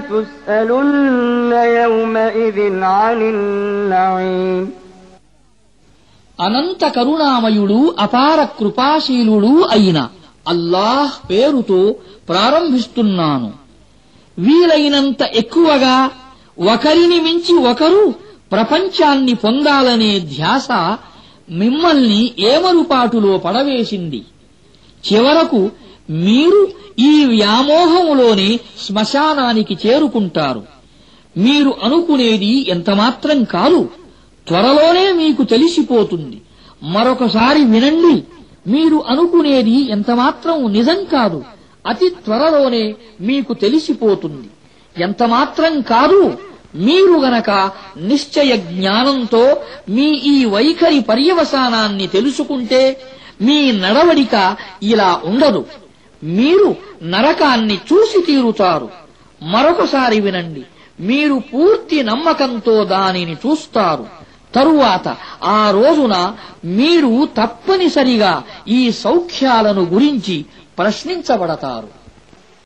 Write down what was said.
لتسألن يومئذ عن النعيم అనంత కరుణామయుడు అపార కృపాశీలుడు అయిన అల్లాహ్ పేరుతో ప్రారంభిస్తున్నాను వీలైనంత ఎక్కువగా ఒకరిని మించి ఒకరు ప్రపంచాన్ని పొందాలనే ధ్యాస మిమ్మల్ని ఏమరుపాటులో పడవేసింది చివరకు మీరు ఈ వ్యామోహములోనే శ్మశానానికి చేరుకుంటారు. మీరు అనుకునేది ఎంతమాత్రం కాదు. త్వరలోనే మీకు తెలిసిపోతుంది. మరొకసారి వినండి. మీరు అనుకునేది ఎంతమాత్రం నిజం కాదు. అతి త్వరలోనే మీకు తెలిసిపోతుంది. ఎంతమాత్రం కాదు. మీరు గనక నిశ్చయ జ్ఞానంతో మీ ఈ వైఖరి పర్యవసానాన్ని తెలుసుకుంటే మీ నడవడిక ఇలా ఉండదు. మీరు నరకాన్ని చూసి తీరుతారు. మరొకసారి వినండి. మీరు పూర్తి నమ్మకంతో దానిని చూస్తారు. తరువాత ఆ రోజున మీరు తప్పనిసరిగా ఈ సౌఖ్యాలను గురించి ప్రశ్నించబడతారు.